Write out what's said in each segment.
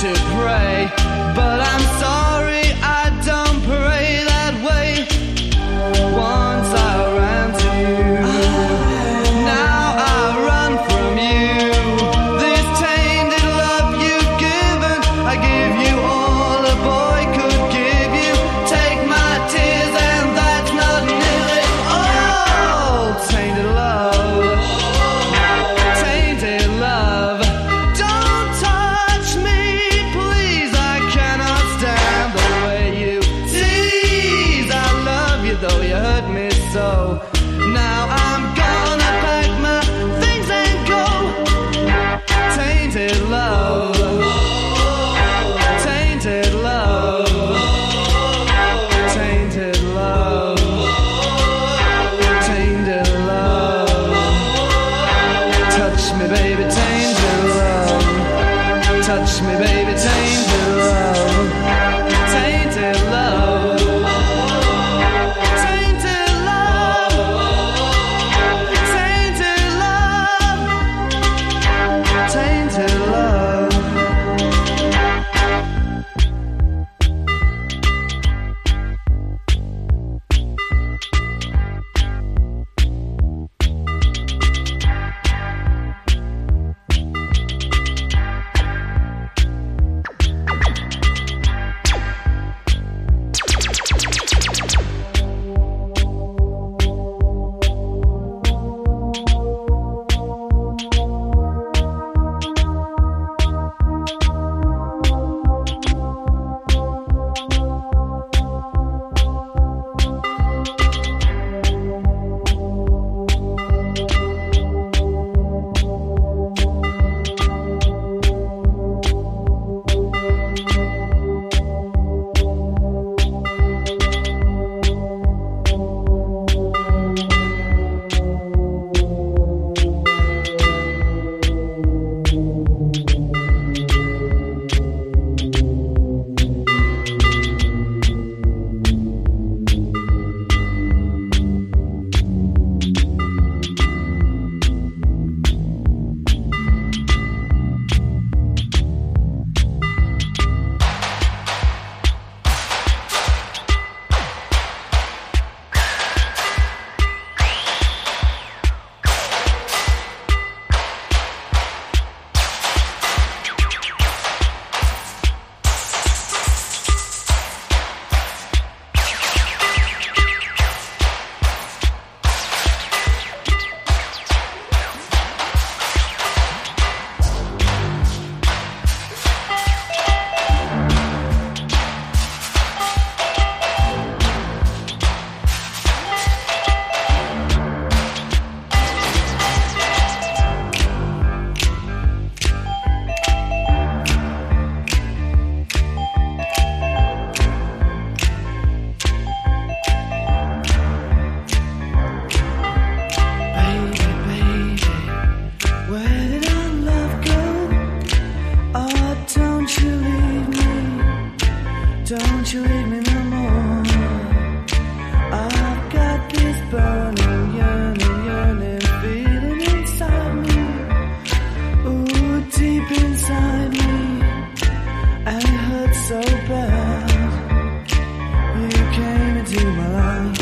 to pray. Don't you leave me no more. I've got this burning, yearning, yearning feeling inside me. Ooh, deep inside me. And it hurts so bad. You came into my life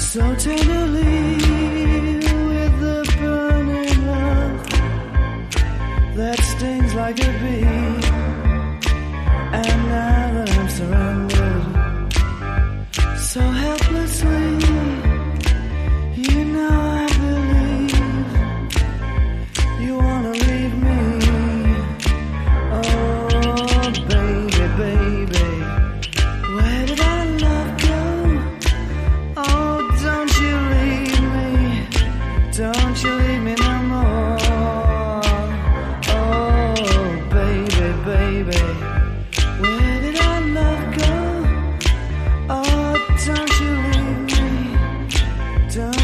so tenderly. With burning love that stings like a bee. So helplessly,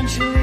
don't